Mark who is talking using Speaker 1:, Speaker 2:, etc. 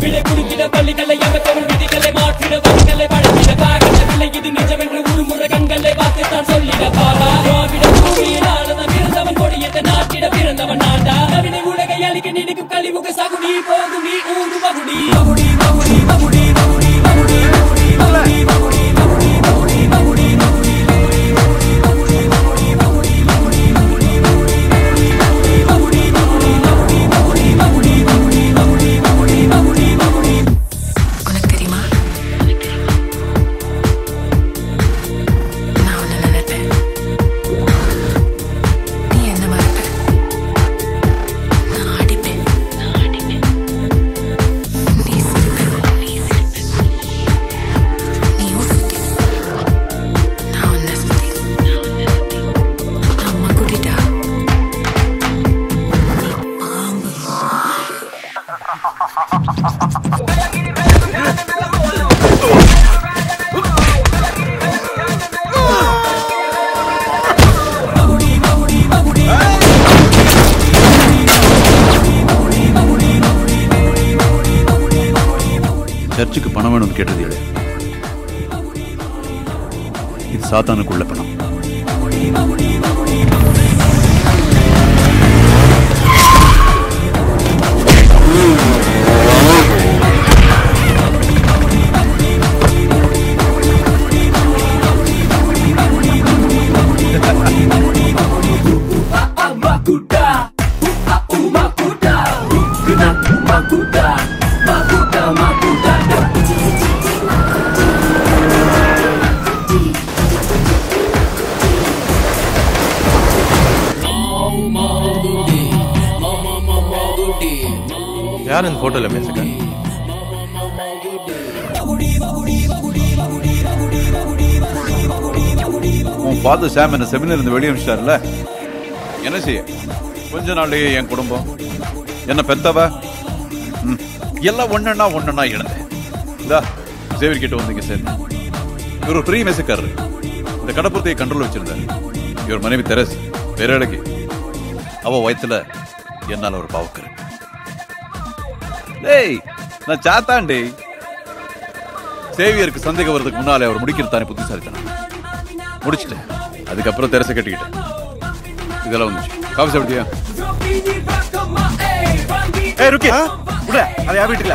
Speaker 1: விலை குறுக்கிட பள்ளிகளை அமைத்தவன் விதிகளை மாற்றிட வழிகளை வழங்கிட பாகல விலை இது நிஜமென்று ஒரு முறை கண்களை பார்த்துத்தான் சொல்லிட பாரா திராவிட பூமியில் பிறந்தவன் கொடியத்தை நாட்டிட பிறந்தவன் நாடா கவிதை உலகை அழிக்க நினைக்கும் கழிவுக சகுடி போகும் நீ ஊடு
Speaker 2: சர்ச்சுக்கு பணம் வேணும்னு கேட்டது இது சாத்தானுக்குள்ள பணம்.
Speaker 3: யார் இந்த போட்டோல பேசுங்க
Speaker 2: உன் ஃபாதர் சாம் என்ன செமினர் இருந்து வெளியே அனுப்பிச்சிட்டாருல என்ன செய்ய? கொஞ்ச நாள்லயே என் குடும்பம். என்ன பெத்தவ? ம், எல்லாம் ஒண்ணுன்னா ஒண்ணுன்னா இழந்தேன். இந்தா சேவியர் கிட்ட வந்தீங்க சார். இவர் ஒரு பெரிய மெசக்காரரு. இந்த கடப்புறத்தையை கண்ட்ரோல் வச்சிருந்தாரு. இவர் மனைவி தெரஸ் வேற இடக்கு அவ வயத்துல என்னால ஒரு பாவக்கரு. டேய் நான் சாத்தான் டேய். சேவியருக்கு சந்தேகம் வர்றதுக்கு முன்னாலே அவர் முடிக்கிறதானே புத்திசாலித்தனா முடிச்சிட்டேன். அதுக்கப்புறம் தெரச கட்டிக்கிட்டேன். இதெல்லாம் வந்துச்சு. காஃபி சாப்பிட்டியா? ஏ ருக்கி விட அதை ஆ. வீட்டுல